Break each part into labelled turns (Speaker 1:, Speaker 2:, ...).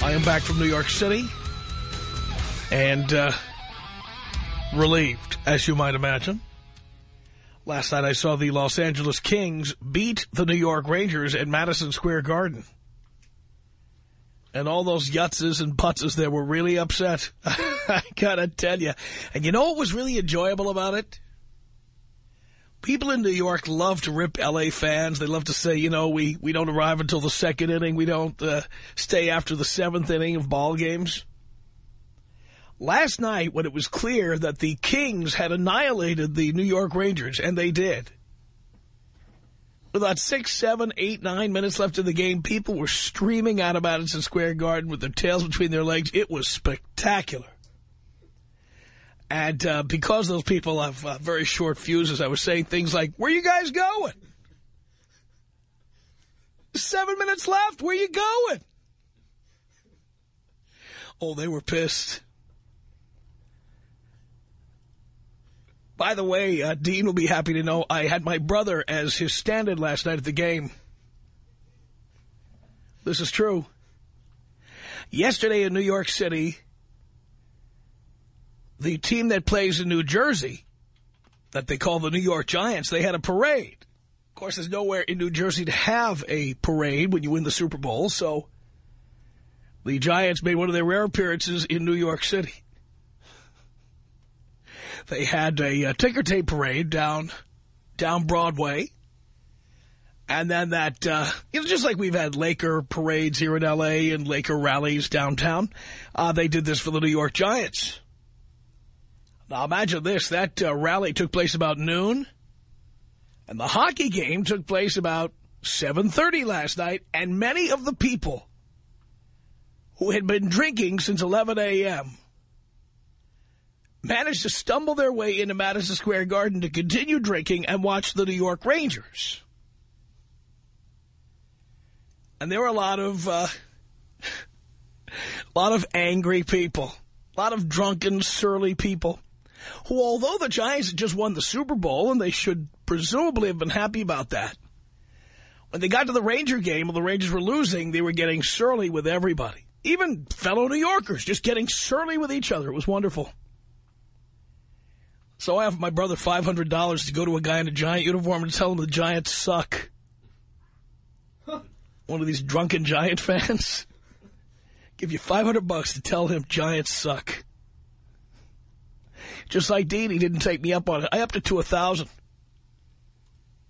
Speaker 1: I am back from New York City. And uh, relieved, as you might imagine. Last night I saw the Los Angeles Kings beat the New York Rangers at Madison Square Garden. And all those yutzes and putzes there were really upset. I gotta tell you. And you know what was really enjoyable about it? People in New York love to rip L.A. fans. They love to say, you know, we, we don't arrive until the second inning. We don't uh, stay after the seventh inning of ball games. Last night, when it was clear that the Kings had annihilated the New York Rangers, and they did, with about six, seven, eight, nine minutes left in the game, people were streaming out of Madison Square Garden with their tails between their legs. It was spectacular. And uh, because those people have uh, very short fuses, I was saying things like, where you guys going? Seven minutes left. Where you going? Oh, they were pissed. By the way, uh, Dean will be happy to know I had my brother as his stand-in last night at the game. This is true. Yesterday in New York City, the team that plays in New Jersey, that they call the New York Giants, they had a parade. Of course, there's nowhere in New Jersey to have a parade when you win the Super Bowl, so the Giants made one of their rare appearances in New York City. They had a, a ticker tape parade down down Broadway. And then that, uh, you know, just like we've had Laker parades here in L.A. and Laker rallies downtown, uh, they did this for the New York Giants. Now imagine this, that uh, rally took place about noon, and the hockey game took place about 7.30 last night, and many of the people who had been drinking since 11 a.m. managed to stumble their way into Madison Square Garden to continue drinking and watch the New York Rangers. And there were a lot of, uh, a lot of angry people, a lot of drunken, surly people who, although the Giants had just won the Super Bowl, and they should presumably have been happy about that, when they got to the Ranger game and the Rangers were losing, they were getting surly with everybody. Even fellow New Yorkers just getting surly with each other. It was wonderful. So I offered my brother $500 to go to a guy in a Giant uniform and tell him the Giants suck. One of these drunken Giant fans. Give you 500 bucks to tell him Giants suck. Just like Dean, he didn't take me up on it. I upped it to a 1000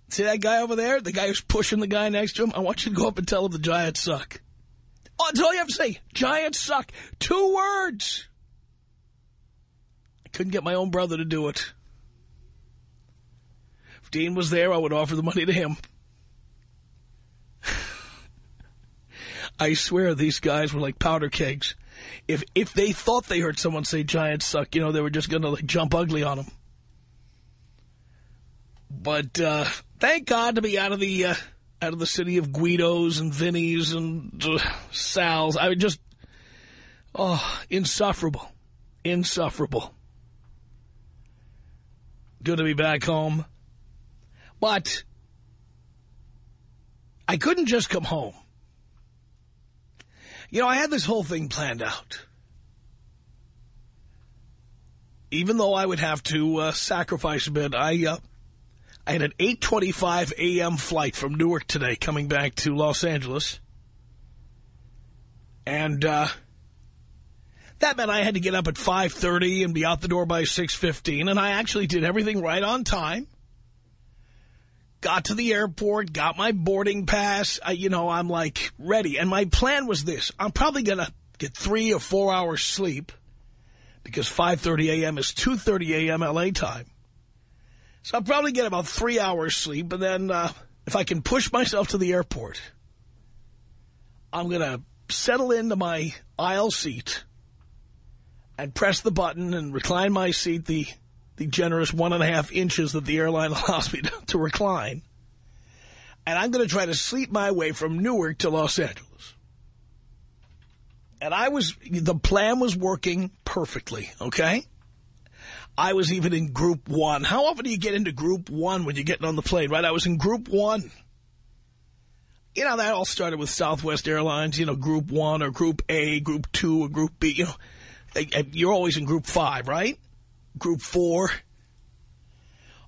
Speaker 1: See that guy over there? The guy who's pushing the guy next to him? I want you to go up and tell him the Giants suck. Oh, that's all you have to say. Giants suck. Two words. I couldn't get my own brother to do it. If Dean was there, I would offer the money to him. I swear these guys were like powder kegs. If if they thought they heard someone say Giants suck, you know, they were just going to like jump ugly on them. But uh, thank God to be out of the uh, out of the city of Guidos and Vinnies and uh, Sal's. I mean, just, oh, insufferable, insufferable. Good to be back home. But I couldn't just come home. You know, I had this whole thing planned out. Even though I would have to uh, sacrifice a bit, I uh, I had an 8.25 a.m. flight from Newark today coming back to Los Angeles. And uh, That meant I had to get up at 5.30 and be out the door by 6.15, and I actually did everything right on time. Got to the airport, got my boarding pass. I, you know, I'm like ready. And my plan was this. I'm probably going to get three or four hours sleep because 5.30 a.m. is 2.30 a.m. L.A. time. So I'll probably get about three hours sleep. And then uh, if I can push myself to the airport, I'm going to settle into my aisle seat and press the button and recline my seat the the generous one and a half inches that the airline allows me to, to recline. And I'm going to try to sleep my way from Newark to Los Angeles. And I was, the plan was working perfectly, okay? I was even in group one. How often do you get into group one when you're getting on the plane, right? I was in group one. You know, that all started with Southwest Airlines, you know, group one or group A, group two or group B, you know. You're always in group five, right? Group four.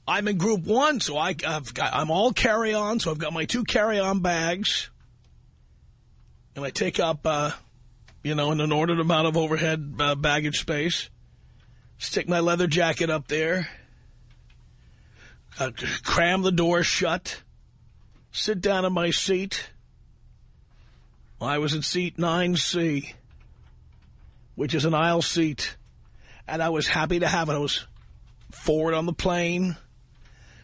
Speaker 1: I'm in group one, so I, have got, I'm all carry-on, so I've got my two carry-on bags. And I take up, uh, you know, an inordinate amount of overhead uh, baggage space. Stick my leather jacket up there. Uh, cram the door shut. Sit down in my seat. I was in seat 9C which is an aisle seat. And I was happy to have it. I was forward on the plane,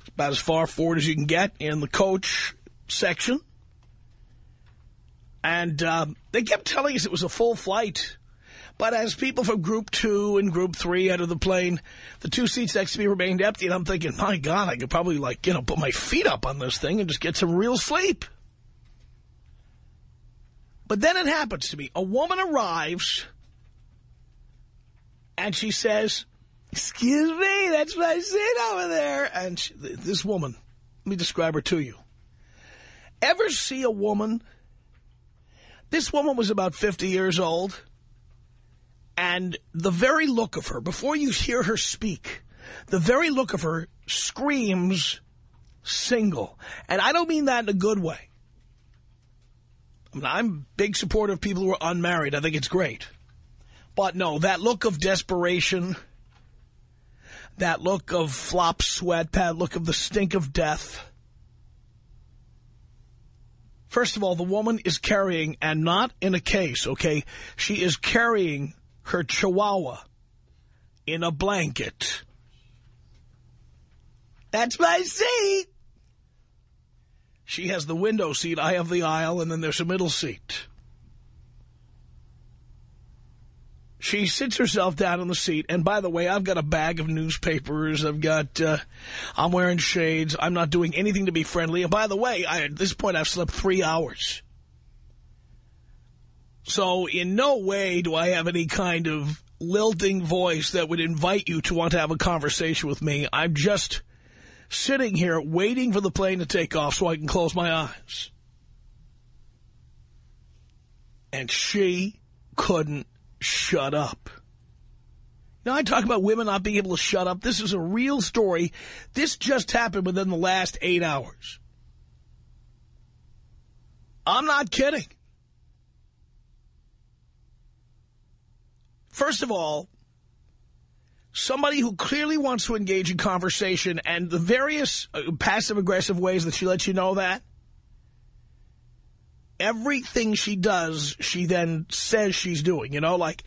Speaker 1: about as far forward as you can get in the coach section. And uh, they kept telling us it was a full flight. But as people from Group 2 and Group 3 entered the plane, the two seats next to me remained empty. And I'm thinking, my God, I could probably, like, you know, put my feet up on this thing and just get some real sleep. But then it happens to me. A woman arrives and she says, excuse me, that's my seat over there. And she, this woman, let me describe her to you. Ever see a woman? This woman was about 50 years old. And the very look of her, before you hear her speak, the very look of her screams single. And I don't mean that in a good way. I mean, I'm a big supporter of people who are unmarried. I think it's great. But no, that look of desperation, that look of flop sweat, that look of the stink of death. First of all, the woman is carrying, and not in a case, okay? She is carrying her chihuahua in a blanket. That's my seat. She has the window seat, I have the aisle, and then there's a middle seat. She sits herself down in the seat. And by the way, I've got a bag of newspapers. I've got, uh, I'm wearing shades. I'm not doing anything to be friendly. And by the way, I, at this point, I've slept three hours. So in no way do I have any kind of lilting voice that would invite you to want to have a conversation with me. I'm just sitting here waiting for the plane to take off so I can close my eyes. And she couldn't shut up. Now, I talk about women not being able to shut up. This is a real story. This just happened within the last eight hours. I'm not kidding. First of all, somebody who clearly wants to engage in conversation and the various uh, passive-aggressive ways that she lets you know that, everything she does, she then says she's doing. You know, like,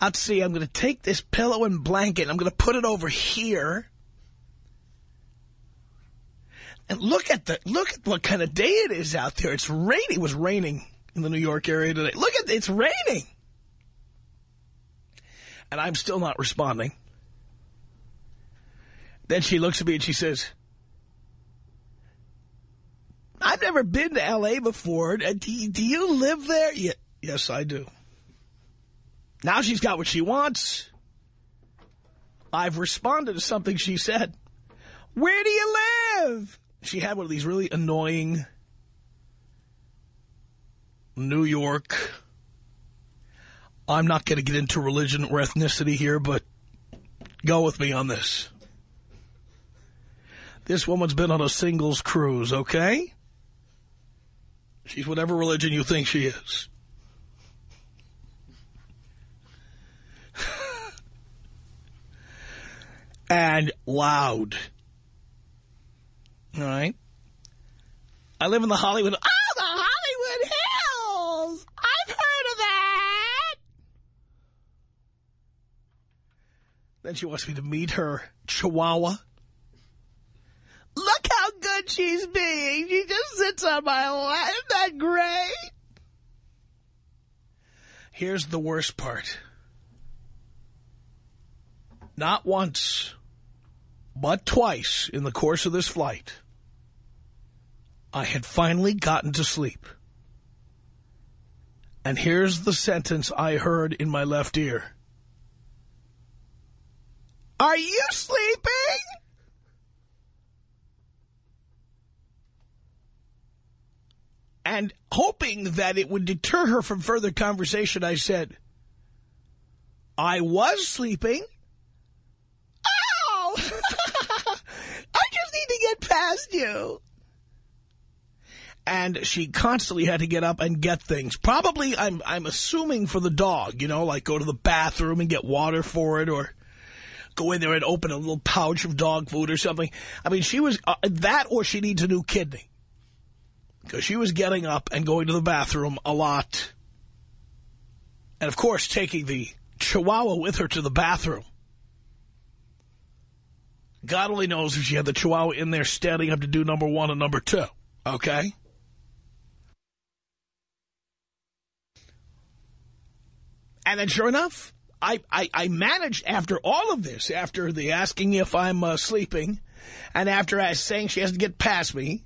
Speaker 1: let's see, I'm going to take this pillow and blanket, I'm going to put it over here. And look at the look at what kind of day it is out there. It's raining. It was raining in the New York area today. Look at it's raining. And I'm still not responding. Then she looks at me and she says, I've never been to L.A. before. Uh, do you, do you live there? Yeah, yes, I do. Now she's got what she wants. I've responded to something she said. Where do you live? She had one of these really annoying New York. I'm not going to get into religion or ethnicity here, but go with me on this. This woman's been on a singles cruise, okay? She's whatever religion you think she is. and loud. All right? I live in the Hollywood... Ah! Then she wants me to meet her chihuahua. She's being. She just sits on my lap. Isn't that great? Here's the worst part. Not once, but twice in the course of this flight, I had finally gotten to sleep. And here's the sentence I heard in my left ear. Are you sleeping? And hoping that it would deter her from further conversation, I said, I was sleeping. Oh! I just need to get past you. And she constantly had to get up and get things. Probably, I'm, I'm assuming for the dog, you know, like go to the bathroom and get water for it or go in there and open a little pouch of dog food or something. I mean, she was, uh, that or she needs a new kidney because she was getting up and going to the bathroom a lot. And, of course, taking the chihuahua with her to the bathroom. God only knows if she had the chihuahua in there standing up to do number one and number two. Okay? And then sure enough, I, I, I managed after all of this, after the asking if I'm uh, sleeping, and after I saying she has to get past me,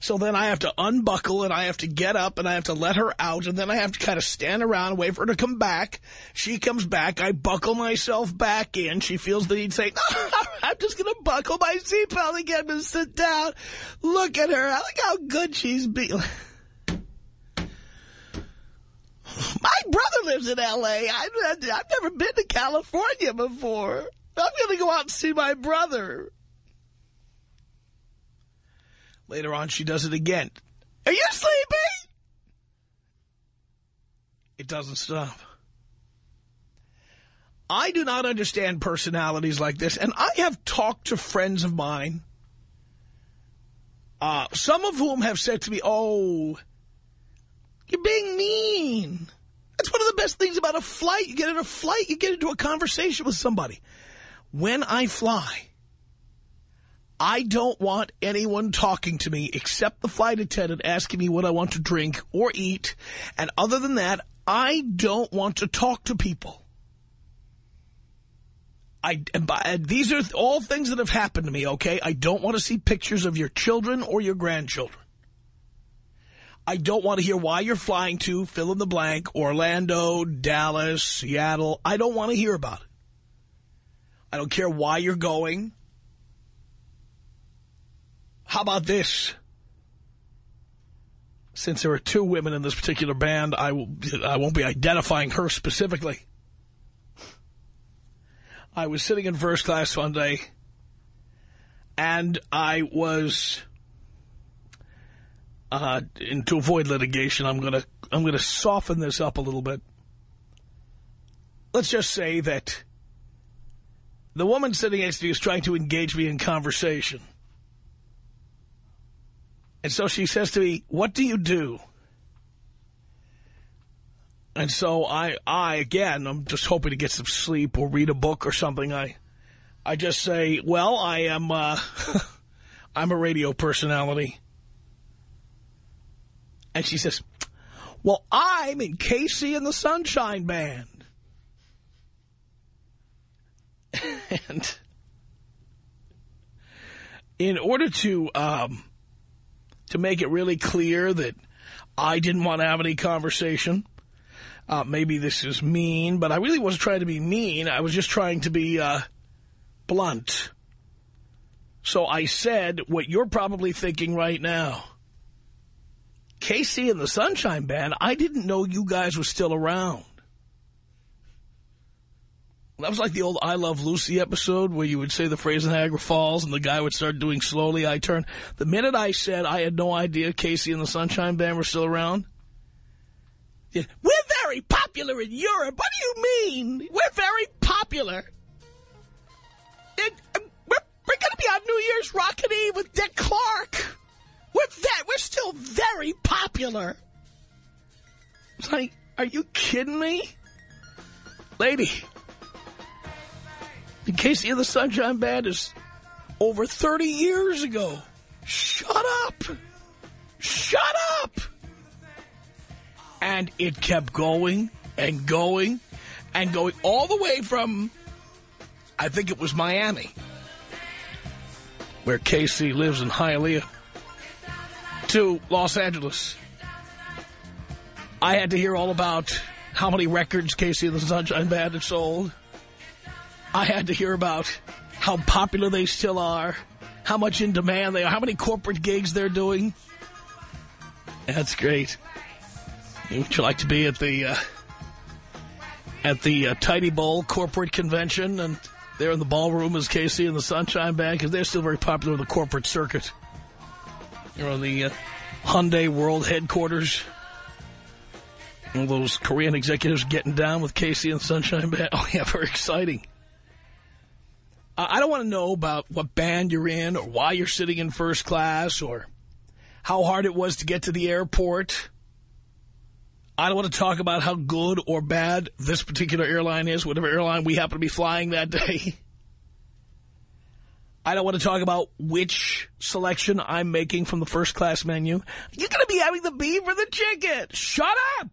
Speaker 1: so then I have to unbuckle and I have to get up and I have to let her out and then I have to kind of stand around and wait for her to come back. She comes back. I buckle myself back in. She feels the need to say, I'm just going to buckle my seatbelt again and sit down. Look at her. Look how good she's being. My brother lives in L.A. I've, I've never been to California before. I'm going to go out and see my brother. Later on, she does it again. Are you sleeping? It doesn't stop. I do not understand personalities like this, and I have talked to friends of mine, uh, some of whom have said to me, oh, you're being mean. That's one of the best things about a flight. You get in a flight, you get into a conversation with somebody. When I fly, I don't want anyone talking to me except the flight attendant asking me what I want to drink or eat. And other than that, I don't want to talk to people. I, and by, and these are all things that have happened to me, okay? I don't want to see pictures of your children or your grandchildren. I don't want to hear why you're flying to fill in the blank, Orlando, Dallas, Seattle. I don't want to hear about it. I don't care why you're going. How about this? Since there are two women in this particular band, I, will, I won't be identifying her specifically. I was sitting in first class one day, and I was, uh, and to avoid litigation, I'm gonna I'm gonna soften this up a little bit. Let's just say that the woman sitting next to me is trying to engage me in conversation. And so she says to me, what do you do? And so I, I again, I'm just hoping to get some sleep or read a book or something. I, I just say, well, I am, uh, I'm a radio personality. And she says, well, I'm in KC and the Sunshine Band. and in order to, um, to make it really clear that I didn't want to have any conversation. Uh, maybe this is mean, but I really wasn't trying to be mean. I was just trying to be uh, blunt. So I said what you're probably thinking right now. KC and the Sunshine Band, I didn't know you guys were still around. That was like the old I Love Lucy episode where you would say the phrase Niagara Falls and the guy would start doing Slowly I Turn. The minute I said I had no idea KC and the Sunshine Band were still around, yeah, we're very popular in Europe. What do you mean? We're very popular. It, um, We're going to be on New Year's Rockin' Eve with Dick Clark. We're, that, we're still very popular. It's like, are you kidding me? Lady, in KC and the Sunshine Band is over 30 years ago. Shut up. Shut up. And it kept going and going and going all the way from, I think it was Miami, where Casey lives in Hialeah, to Los Angeles. I had to hear all about how many records KC and the Sunshine Band had sold. I had to hear about how popular they still are, how much in demand they are, how many corporate gigs they're doing. That's great. Would you like to be at the uh, at the uh, Tidy Bowl corporate convention and they're in the ballroom as KC and the Sunshine Band because they're still very popular in the corporate circuit. You're on the uh, Hyundai World Headquarters. All those Korean executives getting down with KC and Sunshine Band. Oh, yeah, very exciting. Uh, I don't want to know about what band you're in or why you're sitting in first class or how hard it was to get to the airport. I don't want to talk about how good or bad this particular airline is, whatever airline we happen to be flying that day. I don't want to talk about which selection I'm making from the first class menu. You're going to be having the beef or the chicken. Shut up.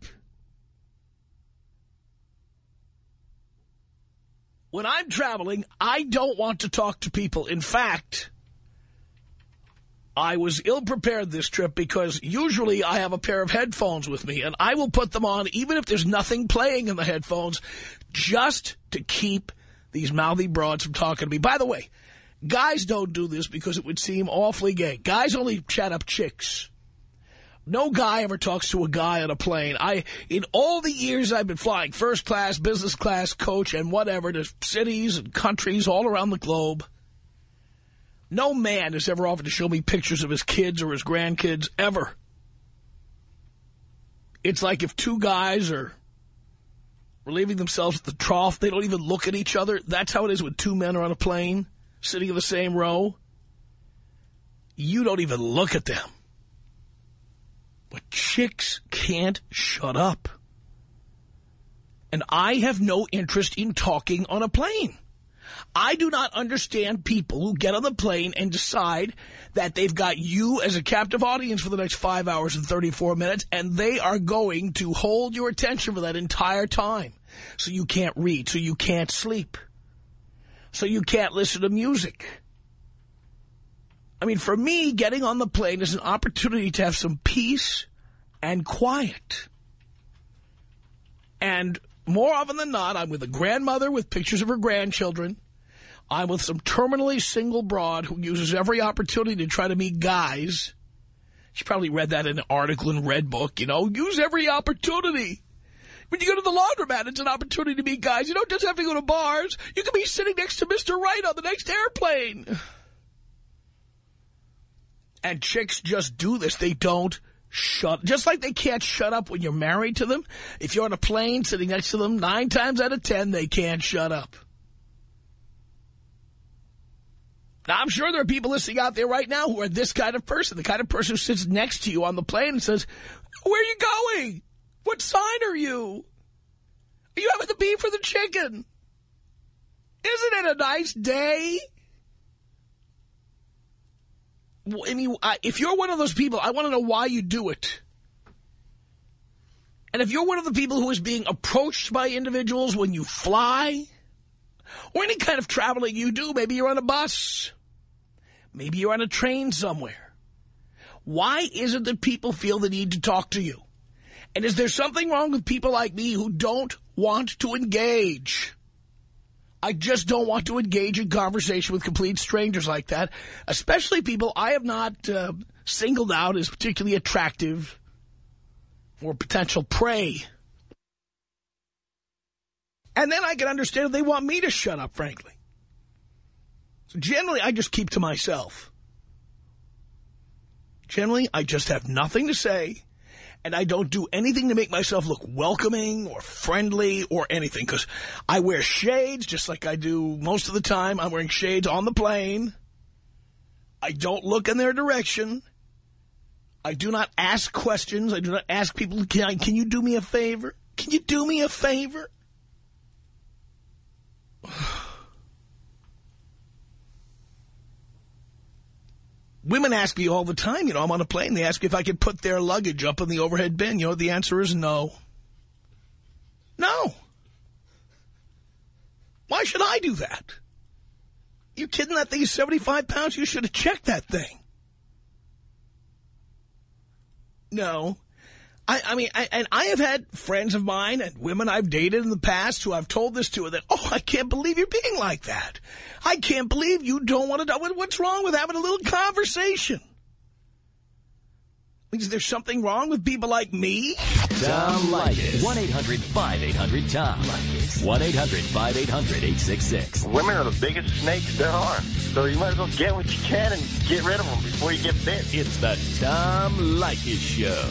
Speaker 1: When I'm traveling, I don't want to talk to people. In fact, I was ill-prepared this trip because usually I have a pair of headphones with me, and I will put them on even if there's nothing playing in the headphones just to keep these mouthy broads from talking to me. By the way, guys don't do this because it would seem awfully gay. Guys only chat up chicks. No guy ever talks to a guy on a plane. I, in all the years I've been flying, first class, business class, coach, and whatever, to cities and countries all around the globe, no man has ever offered to show me pictures of his kids or his grandkids, ever. It's like if two guys are relieving themselves at the trough, they don't even look at each other. That's how it is when two men are on a plane, sitting in the same row. You don't even look at them. But chicks can't shut up. And I have no interest in talking on a plane. I do not understand people who get on the plane and decide that they've got you as a captive audience for the next five hours and 34 minutes, and they are going to hold your attention for that entire time. So you can't read, so you can't sleep, so you can't listen to music. I mean, for me, getting on the plane is an opportunity to have some peace and quiet. And more often than not, I'm with a grandmother with pictures of her grandchildren. I'm with some terminally single broad who uses every opportunity to try to meet guys. She probably read that in an article in Redbook, you know, use every opportunity. When you go to the laundromat, it's an opportunity to meet guys. You don't just have to go to bars. You can be sitting next to Mr. Right on the next airplane. And chicks just do this. They don't shut, just like they can't shut up when you're married to them. If you're on a plane sitting next to them, nine times out of ten, they can't shut up. Now, I'm sure there are people listening out there right now who are this kind of person, the kind of person who sits next to you on the plane and says, where are you going? What sign are you? Are you having the beef or the chicken? Isn't it a nice day? I mean, if you're one of those people, I want to know why you do it. And if you're one of the people who is being approached by individuals when you fly, or any kind of traveling you do, maybe you're on a bus, maybe you're on a train somewhere, why is it that people feel the need to talk to you? And is there something wrong with people like me who don't want to engage? I just don't want to engage in conversation with complete strangers like that, especially people I have not uh, singled out as particularly attractive or potential prey. And then I can understand if they want me to shut up, frankly. So generally, I just keep to myself. Generally, I just have nothing to say and I don't do anything to make myself look welcoming or friendly or anything because I wear shades just like I do most of the time. I'm wearing shades on the plane. I don't look in their direction. I do not ask questions. I do not ask people, can, I, can you do me a favor? Can you do me a favor? Women ask me all the time, you know, I'm on a plane, they ask me if I could put their luggage up in the overhead bin. You know, the answer is no. No. Why should I do that? You kidding? That thing is 75 pounds? You should have checked that thing. No. I, I mean, I, and I have had friends of mine and women I've dated in the past who I've told this to that, oh, I can't believe you're being like that. I can't believe you don't want to what's wrong with having a little conversation. Is there something wrong with people like me?
Speaker 2: Tom Leykis. 1-800-5800-TOM. 1-800-5800-866.
Speaker 3: Women are the biggest snakes there are. So you might as well get what you can and get rid of them before you get bit.
Speaker 2: It's the Tom Leykis Show.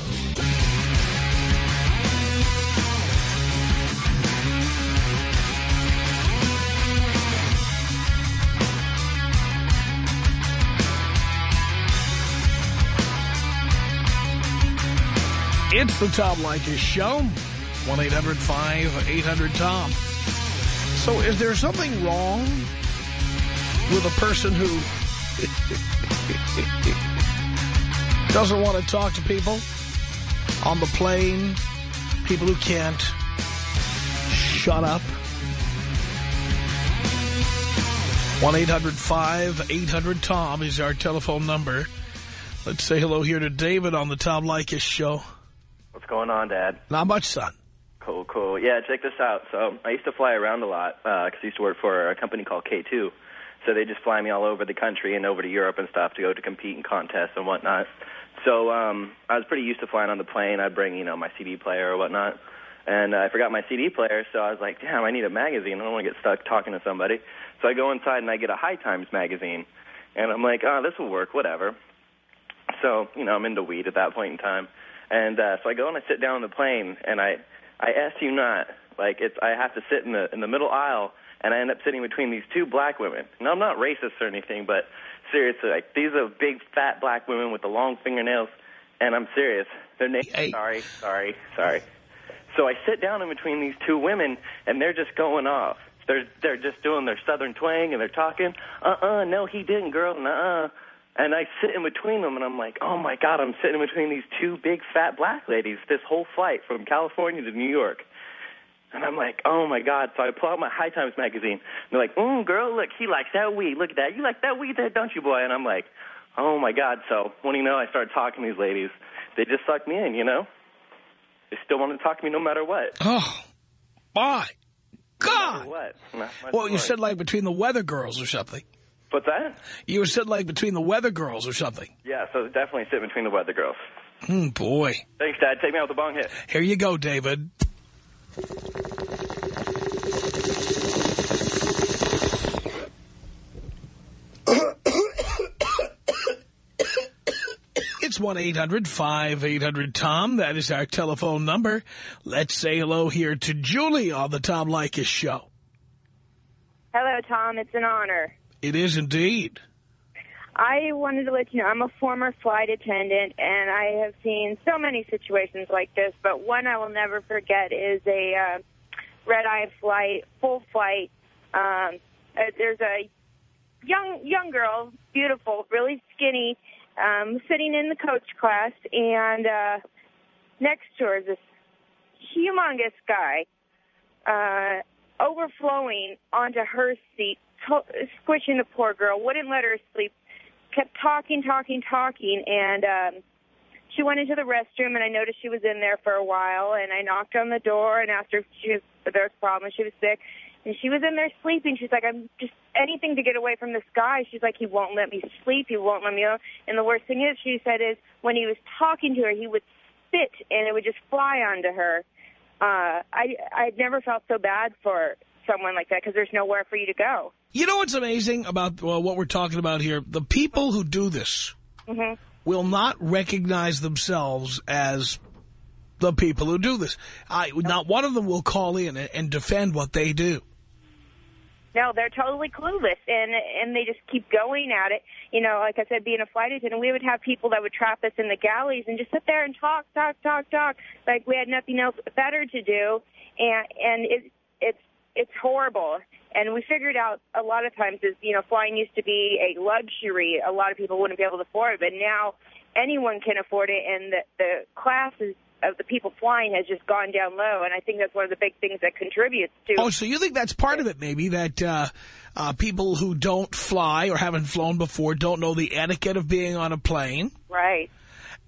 Speaker 1: It's the Tom Leykis Show. 1-800-5800-TOM. So is there something wrong with a person who doesn't want to talk to people on the plane, people who can't shut up? 1-800-5800-TOM is our telephone number. Let's say hello here to David on the Tom Leykis Show.
Speaker 4: Going on, Dad?
Speaker 1: Not much, son.
Speaker 4: Cool, cool. Yeah, check this out. So I used to fly around a lot because I used to work for a company called K2. So they just fly me all over the country and over to Europe and stuff to go to compete in contests and whatnot. So um, I was pretty used to flying on the plane. I'd bring, you know, my CD player or whatnot. And uh, I forgot my CD player, so I was like, damn, I need a magazine. I don't want to get stuck talking to somebody. So I go inside and I get a High Times magazine. And I'm like, oh, this will work, whatever. So, you know, I'm into weed at that point in time. And uh, so I go and I sit down on the plane, and I, I ask you not, like it's, I have to sit in the in the middle aisle, and I end up sitting between these two black women. Now I'm not racist or anything, but seriously, like these are big fat black women with the long fingernails, and I'm serious. Their names.
Speaker 1: Hey.
Speaker 4: Sorry, sorry, sorry. So I sit down in between these two women, and they're just going off. They're they're just doing their southern twang, and they're talking. Uh-uh, no, he didn't, girl. Uh-uh. And I sit in between them, and I'm like, oh, my God, I'm sitting in between these two big fat black ladies this whole flight from California to New York. And I'm like, oh, my God. So I pull out my High Times magazine. And they're like, mm, girl, look, he likes that weed. Look at that. You like that weed there, don't you, boy? And I'm like, oh, my God. So when you know, I started talking to these ladies. They just sucked me in, you know? They still want to talk to me no matter what.
Speaker 1: Oh, my God.
Speaker 4: matter what.
Speaker 1: Well, you said like between the weather girls or something.
Speaker 4: What's that?
Speaker 1: You were said like between the weather girls or something.
Speaker 4: Yeah, so definitely sit between the weather girls.
Speaker 1: Hmm, boy.
Speaker 4: Thanks, Dad. Take me out with the bong hit.
Speaker 1: Here you go, David. It's 1-800-5800-TOM. That is our telephone number. Let's say hello here to Julie on the Tom Leykis Show.
Speaker 5: Hello, Tom. It's an honor.
Speaker 1: It is indeed.
Speaker 5: I wanted to let you know I'm a former flight attendant, and I have seen so many situations like this, but one I will never forget is a uh, red-eye flight, full flight. Um, uh, there's a young young girl, beautiful, really skinny, um, sitting in the coach class, and uh, next to her is this humongous guy uh, overflowing onto her seat, squishing the poor girl, wouldn't let her sleep, kept talking, talking, talking, and um, she went into the restroom, and I noticed she was in there for a while, and I knocked on the door and asked her if, she was, if there was a problem, she was sick, and she was in there sleeping. She's like, I'm just anything to get away from this guy. She's like, he won't let me sleep, he won't let me. And the worst thing is, she said, is when he was talking to her, he would spit, and it would just fly onto her. Uh, I I'd never felt so bad for someone like that because there's nowhere for you to go.
Speaker 1: You know what's amazing about well, what we're talking about here? The people who do this
Speaker 5: hmm
Speaker 1: will not recognize themselves as the people who do this. I, not one of them will call in and, and defend what they do.
Speaker 5: no, they're totally clueless, and and they just keep going at it. You know, like I said, being a flight attendant, we would have people that would trap us in the galleys and just sit there and talk, talk, talk, talk, like we had nothing else better to do, and and it it's it's horrible. And we figured out a lot of times is you know flying used to be a luxury. A lot of people wouldn't be able to afford it, but now anyone can afford it, and the the classes of the people flying has just gone down low, and I think that's one of the big things that contributes to.
Speaker 1: Oh, so you think that's part of it, maybe, that uh, uh, people who don't fly or haven't flown before don't know the etiquette of being on a plane?
Speaker 5: Right.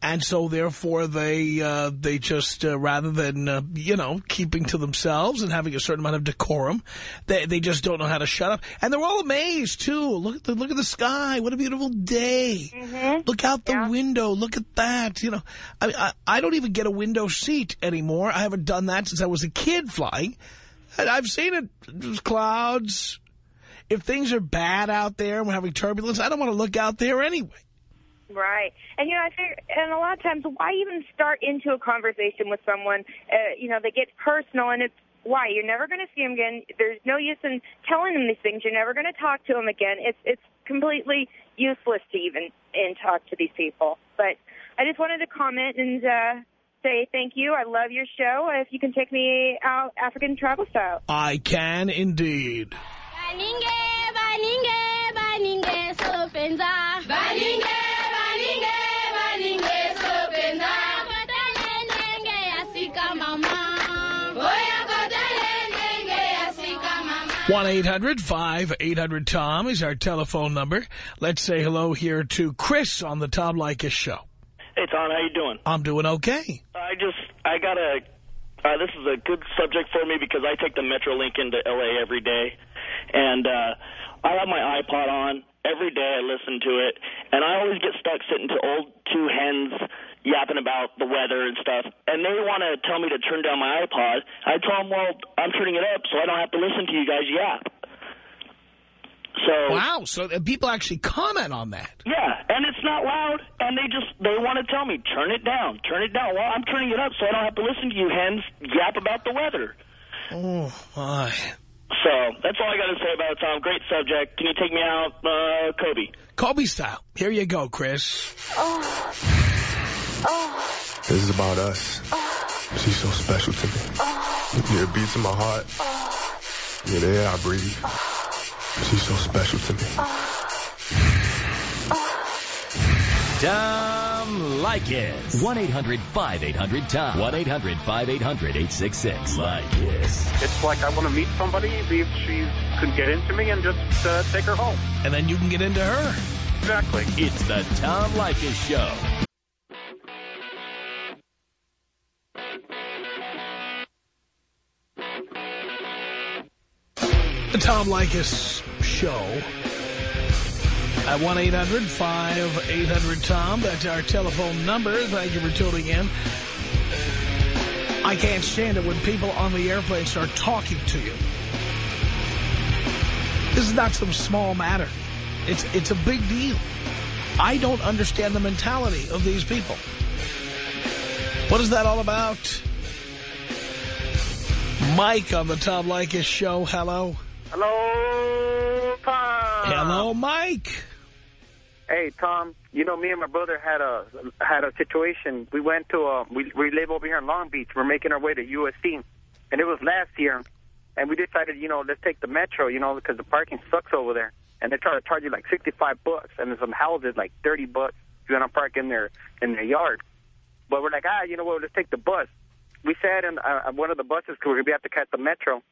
Speaker 1: And so, therefore, they uh, they just, uh, rather than, uh, you know, keeping to themselves and having a certain amount of decorum, they, they just don't know how to shut up. And they're all amazed, too. Look at the, look at the sky. What a beautiful day.
Speaker 5: Mm -hmm.
Speaker 1: Look out the
Speaker 5: yeah.
Speaker 1: window. Look at that. You know, I, I, I don't even get a window seat anymore. I haven't done that since I was a kid flying. And I've seen it. There's clouds. If things are bad out there and we're having turbulence, I don't want to look out there anyway.
Speaker 5: Right. And, you know, I think, and a lot of times, why even start into a conversation with someone, uh, you know, that gets personal and it's, why? You're never going to see him again. There's no use in telling him these things. You're never going to talk to him again. It's, it's completely useless to even and talk to these people. But I just wanted to comment and, uh, say thank you. I love your show. If you can take me out African travel style.
Speaker 1: I can indeed.
Speaker 6: Baninge, baninge, baninge,
Speaker 1: so 1-800-5800-TOM is our telephone number. Let's say hello here to Chris on the Tom Leykis show.
Speaker 7: Hey, Tom. How you doing?
Speaker 1: I'm doing okay.
Speaker 7: I just, I got a, uh, this is a good subject for me because I take the Metrolink into L.A. every day. And uh, I have my iPod on. Every day I listen to it. And I always get stuck sitting to old two hens yapping about the weather and stuff, and they want to tell me to turn down my iPod. I tell them, well, I'm turning it up so I don't have to listen to you guys yap. So
Speaker 1: Wow, so people actually comment on that.
Speaker 7: Yeah, and it's not loud, and they just, they want to tell me, turn it down, turn it down. Well, I'm turning it up so I don't have to listen to you hens yap about the weather.
Speaker 1: Oh, my.
Speaker 7: So, that's all I got to say about it, Tom. Great subject. Can you take me out, uh, Kobe?
Speaker 1: Kobe style. Here you go, Chris.
Speaker 5: Oh.
Speaker 8: Oh. This is about us. Oh. She's so special to me. Oh. Yeah, it beats in my heart. Oh. Yeah, the air I breathe. Oh. She's so special to me.
Speaker 2: Tom Leykis. 1-800-5800-TOM. 1-800-5800-866. Leykis.
Speaker 9: It's like I want to meet somebody, see if she could get into me, and just uh, take her home.
Speaker 1: And then you can get into her.
Speaker 9: Exactly.
Speaker 2: It's the Tom Leykis Show.
Speaker 1: The Tom Leykis Show at 1-800-5800-TOM. That's our telephone number. Thank you for tuning in. I can't stand it when people on the airplane start talking to you. This is not some small matter. It's, it's a big deal. I don't understand the mentality of these people. What is that all about? Mike on the Tom Leykis show. Hello.
Speaker 3: Hello, Tom.
Speaker 1: Hello, Mike.
Speaker 3: Hey, Tom. You know, me and my brother had a had a situation. We went to a, we we live over here in Long Beach. We're making our way to USC, and it was last year. And we decided, you know, let's take the metro, you know, because the parking sucks over there. And they try to charge you like 65 bucks, and some houses like 30 bucks if you want to park in their in their yard. But we're like, ah, you know what? Let's take the bus. We sat in uh, one of the buses because we're gonna have to catch the metro.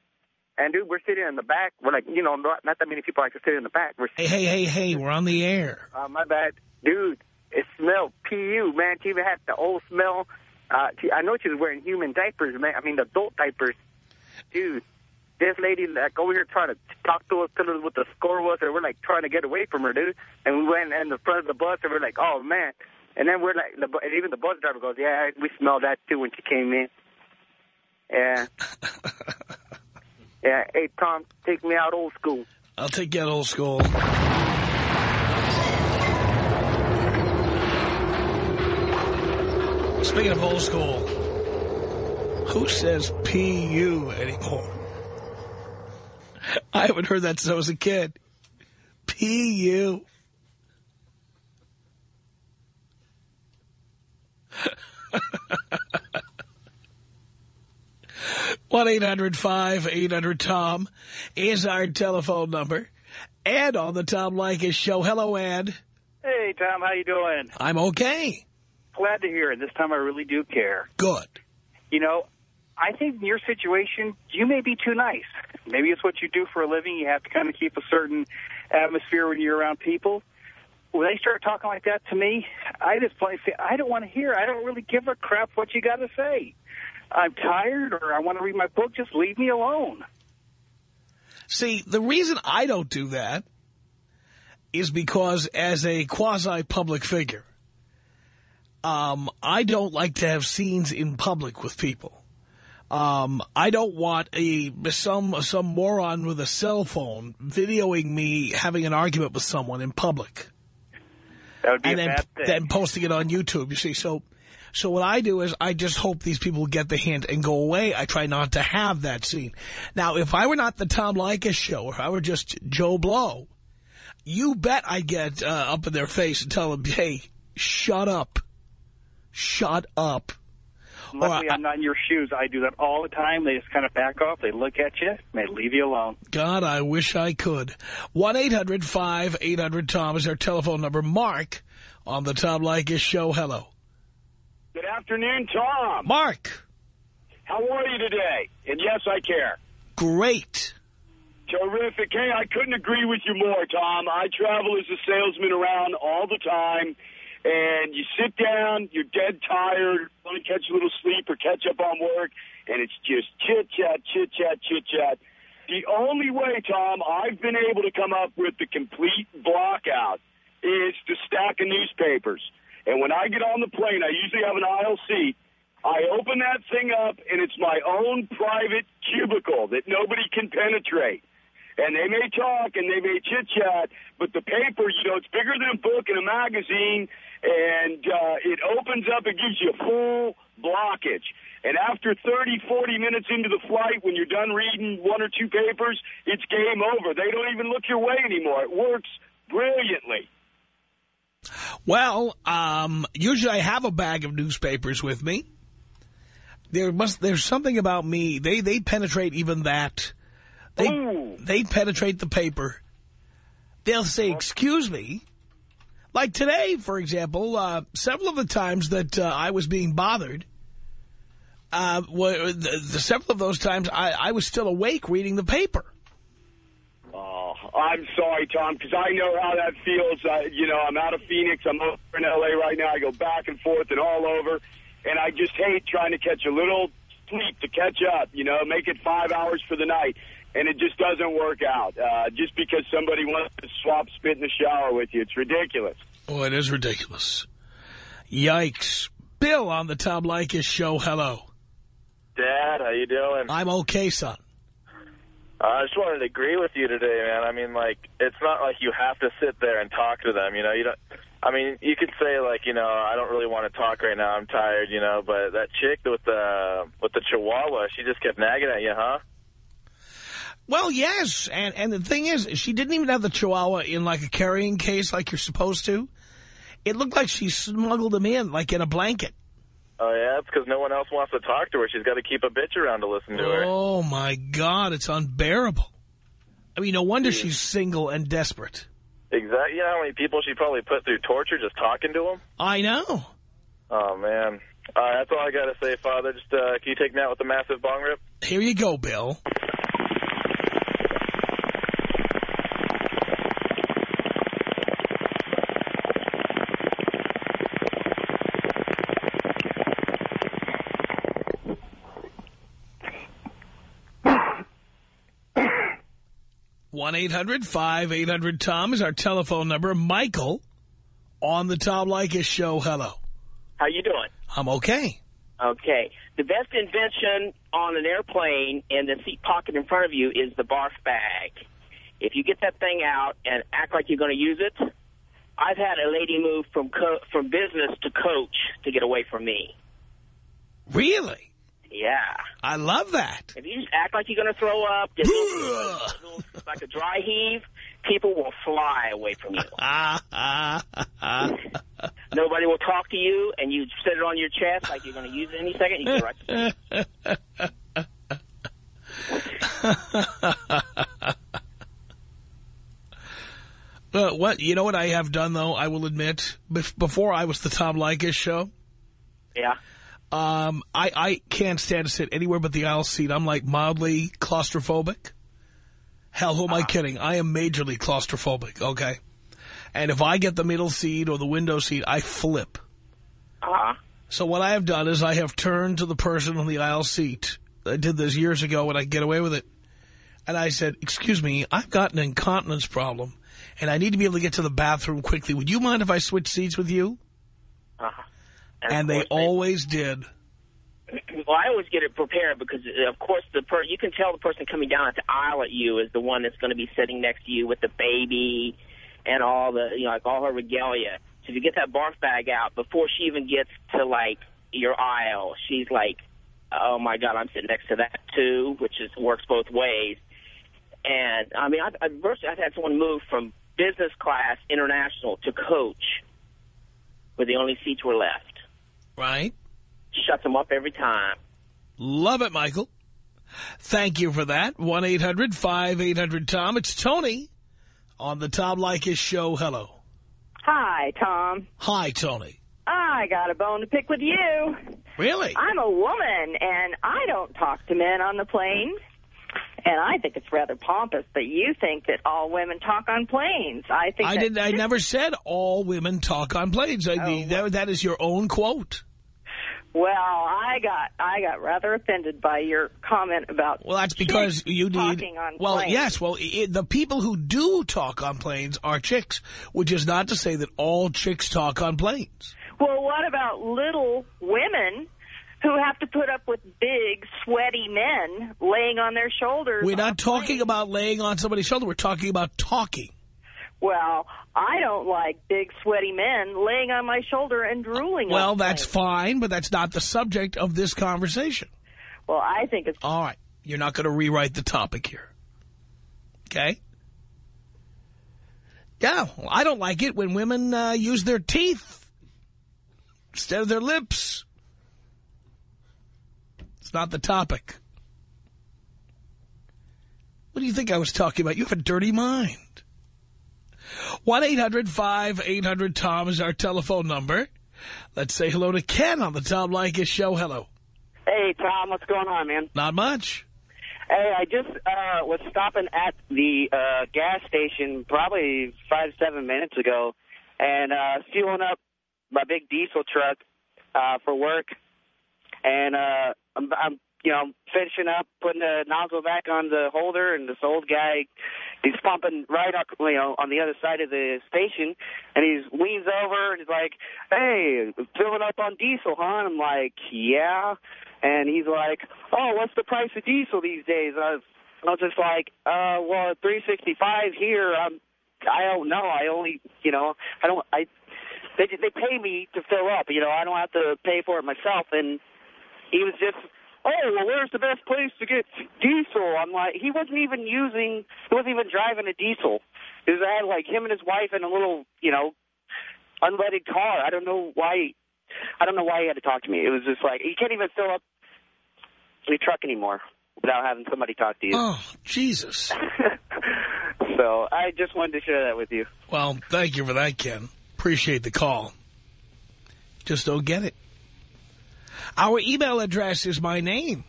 Speaker 3: And, dude, we're sitting in the back. We're like, you know, not, not that many people like to sit in the back. We're
Speaker 1: hey, hey, hey, hey, we're on the air.
Speaker 3: Uh, my bad. Dude, it smelled PU, man. She even had the old smell. Uh, she, I know she was wearing human diapers, man. I mean, adult diapers. Dude, this lady, like, over here trying to talk to us, tell us what the score was, and we're, like, trying to get away from her, dude. And we went in the front of the bus, and we're like, oh, man. And then we're like, the, and even the bus driver goes, yeah, we smelled that, too, when she came in. Yeah. Yeah, hey, Tom, take me out old school.
Speaker 1: I'll take you out old school. Speaking of old school, who says P-U anymore? I haven't heard that since I was a kid. P.U. one 800 tom is our telephone number. Ed on the Tom Leykis show. Hello, Ed.
Speaker 10: Hey, Tom. How you doing?
Speaker 1: I'm okay.
Speaker 10: Glad to hear it. This time I really do care.
Speaker 1: Good.
Speaker 10: You know, I think in your situation, you may be too nice. Maybe it's what you do for a living. You have to kind of keep a certain atmosphere when you're around people. When they start talking like that to me, I just plain say, I don't want to hear. I don't really give a crap what you got to say. I'm tired or I want to read my book. Just leave me alone.
Speaker 1: See, the reason I don't do that is because as a quasi-public figure, um, I don't like to have scenes in public with people. Um, I don't want a some some moron with a cell phone videoing me having an argument with someone in public.
Speaker 10: That would be
Speaker 1: and
Speaker 10: a
Speaker 1: then,
Speaker 10: bad thing.
Speaker 1: then posting it on YouTube. You see, so so what I do is I just hope these people get the hint and go away. I try not to have that scene. Now, if I were not the Tom Leykis show, or if I were just Joe Blow, you bet I'd get uh, up in their face and tell them, hey, shut up. Shut up.
Speaker 10: Luckily, I'm not in your shoes. I do that all the time. They just kind of back off. They look at you. and They leave you alone.
Speaker 1: God, I wish I could. 1-800-5800-TOM is our telephone number. Mark on the Tom Leykis show. Hello.
Speaker 11: Good afternoon, Tom.
Speaker 1: Mark.
Speaker 11: How are you today? And yes, I care.
Speaker 1: Great.
Speaker 11: Terrific. Hey, I couldn't agree with you more, Tom. I travel as a salesman around all the time, and you sit down, you're dead tired, want to catch a little sleep or catch up on work, and it's just chit-chat, chit-chat, chit-chat. The only way, Tom, I've been able to come up with the complete blockout is to stack of newspapers. And when I get on the plane, I usually have an aisle seat. I open that thing up, and it's my own private cubicle that nobody can penetrate. And they may talk and they may chit chat, but the paper, you know, it's bigger than a book and a magazine, and uh, it opens up, it gives you full blockage. And after 30, 40 minutes into the flight, when you're done reading one or two papers, it's game over. They don't even look your way anymore. It works brilliantly.
Speaker 1: Well, um, usually I have a bag of newspapers with me. There must there's something about me. They they penetrate even that. They they penetrate the paper. They'll say, "Excuse me." Like today, for example, uh, several of the times that uh, I was being bothered, uh, were the, the several of those times I, I was still awake reading the paper.
Speaker 11: I'm sorry, Tom, because I know how that feels. Uh, you know, I'm out of Phoenix. I'm over in L.A. right now. I go back and forth and all over, and I just hate trying to catch a little sleep to catch up, you know, make it five hours for the night, and it just doesn't work out uh, just because somebody wants to swap spit in the shower with you. It's ridiculous.
Speaker 1: Oh, it is ridiculous. Yikes. Bill on the Tom Leykis show. Hello.
Speaker 12: Dad, how you doing?
Speaker 1: I'm okay, son.
Speaker 12: I just wanted to agree with you today, man. I mean, like, it's not like you have to sit there and talk to them, you know. You don't. I mean, you could say like, you know, I don't really want to talk right now. I'm tired, you know. But that chick with the with the Chihuahua, she just kept nagging at you, huh?
Speaker 1: Well, yes, and and the thing is, she didn't even have the Chihuahua in like a carrying case like you're supposed to. It looked like she smuggled him in like in a blanket.
Speaker 12: Oh yeah, it's because no one else wants to talk to her. She's got to keep a bitch around to listen to her.
Speaker 1: Oh my God, it's unbearable. I mean, no wonder she's single and desperate.
Speaker 12: Exactly. You know how many people she probably put through torture just talking to them?
Speaker 1: I know.
Speaker 12: Oh man. All right, that's all I got to say, Father. Just uh, can you take me out with a massive bong rip?
Speaker 1: Here you go, Bill. One 800 tom is our telephone number. Michael on the Tom Leykis show. Hello.
Speaker 13: How you doing?
Speaker 1: I'm okay.
Speaker 13: Okay. The best invention on an airplane in the seat pocket in front of you is the barf bag. If you get that thing out and act like you're going to use it, I've had a lady move from co from business to coach to get away from me.
Speaker 1: Really?
Speaker 13: Yeah.
Speaker 1: I love that.
Speaker 13: If you just act like you're going to throw up, just little, like a dry heave, people will fly away from you. Nobody will talk to you, and you sit it on your chest like you're going to use it any second. You right.
Speaker 1: Uh, what you know what I have done though I will admit bef before I was the Tom Leykis show
Speaker 13: Yeah.
Speaker 1: Um I I can't stand to sit anywhere but the aisle seat I'm like mildly claustrophobic hell who am I kidding I am majorly claustrophobic okay and if I get the middle seat or the window seat I flip
Speaker 13: Uh-huh.
Speaker 1: so what I have done is I have turned to the person on the aisle seat I did this years ago when I get away with it and I said excuse me I've got an incontinence problem and I need to be able to get to the bathroom quickly. Would you mind if I switch seats with you?
Speaker 13: Uh-huh.
Speaker 1: And, they always did.
Speaker 13: Well, I always get it prepared because, uh, of course, the per you can tell the person coming down at the aisle at you is the one that's going to be sitting next to you with the baby and all the, you know, like all her regalia. So if you get that barf bag out before she even gets to like your aisle, she's like, "Oh my God, I'm sitting next to that too," which is works both ways. And I mean, I've, I've, virtually- I've had someone move from business class international to coach, where the only seats were left.
Speaker 1: Right.
Speaker 13: Shuts them up every time.
Speaker 1: Love it, Michael. Thank you for that. 1-800-5800-TOM. It's Tony on the Tom Leykis show. Hello.
Speaker 14: Hi, Tom.
Speaker 1: Hi, Tony.
Speaker 14: I got a bone to pick with you.
Speaker 1: Really?
Speaker 14: I'm a woman, and I don't talk to men on the plane. And I think it's rather pompous that you think that all women talk on planes. I think
Speaker 1: I didn't. I never said all women talk on planes. I,
Speaker 14: Oh,
Speaker 1: that, that is your own quote.
Speaker 14: Well, I got I got rather offended by your comment about.
Speaker 1: Well, that's because you need.
Speaker 14: talking on
Speaker 1: well,
Speaker 14: planes.
Speaker 1: yes. Well, i the people who do talk on planes are chicks, which is not to say that all chicks talk on planes.
Speaker 14: Well, what about little women who have to put up with big, sweaty men laying on their shoulders?
Speaker 1: We're not talking about laying on somebody's shoulder. We're talking about talking.
Speaker 14: Well, I don't like big, sweaty men laying on my shoulder and drooling. on
Speaker 1: Well, that's
Speaker 14: plane.
Speaker 1: fine, but that's not the subject of this conversation.
Speaker 14: Well, I think it's
Speaker 1: All right. You're not going to rewrite the topic here. Okay? Yeah, well, I don't like it when women uh, use their teeth instead of their lips. It's not the topic. What do you think I was talking about? You have a dirty mind. 1-800-5800-TOM is our telephone number. Let's say hello to Ken on the Tom Leykis show. Hello.
Speaker 15: Hey, Tom, what's going on, man?
Speaker 1: Not much.
Speaker 15: Hey, I just uh, was stopping at the uh, gas station probably five, seven minutes ago and uh, fueling up my big diesel truck uh, for work. And uh, I'm, I'm, you know, finishing up, putting the nozzle back on the holder, and this old guy, he's pumping right up, you know, on the other side of the station, and he leans over and he's like, "Hey, filling up on diesel, huh?" And I'm like, "Yeah." And he's like, "Oh, what's the price of diesel these days?" I was, I was just like, "Uh, well, 365 here. I'm, I don't know. I only, you know, I don't. I they they pay me to fill up. You know, I don't have to pay for it myself." And he was just, "Oh, well, where's the best place to get diesel?" I'm like, he wasn't even using, he wasn't even driving a diesel. Was I had like him and his wife in a little, you know, unleaded car. I don't know why. I don't know why he had to talk to me. It was just like you can't even fill up your truck anymore without having somebody talk to you.
Speaker 1: Oh, Jesus.
Speaker 15: So I just wanted to share that with you.
Speaker 1: Well, thank you for that, Ken. Appreciate the call. Just don't get it. Our email address is my name.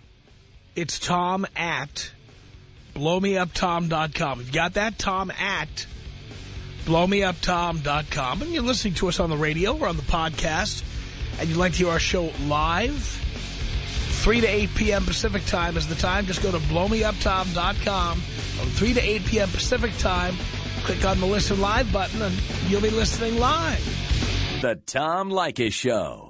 Speaker 1: It's tom at blowmeuptom.com. You've got that? Tom at blowmeuptom.com. And you're listening to us on the radio or on the podcast, and you'd like to hear our show live, 3 to 8 p.m. Pacific time is the time. Just go to blowmeuptom.com from 3 to 8 p.m. Pacific time. Click on the Listen Live button, and you'll be listening live.
Speaker 2: The Tom Leykis Show.